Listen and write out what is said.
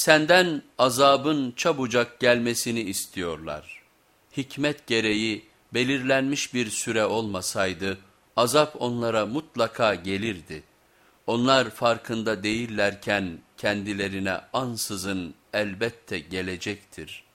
Senden azabın çabucak gelmesini istiyorlar. Hikmet gereği belirlenmiş bir süre olmasaydı azap onlara mutlaka gelirdi. Onlar farkında değillerken kendilerine ansızın elbette gelecektir.''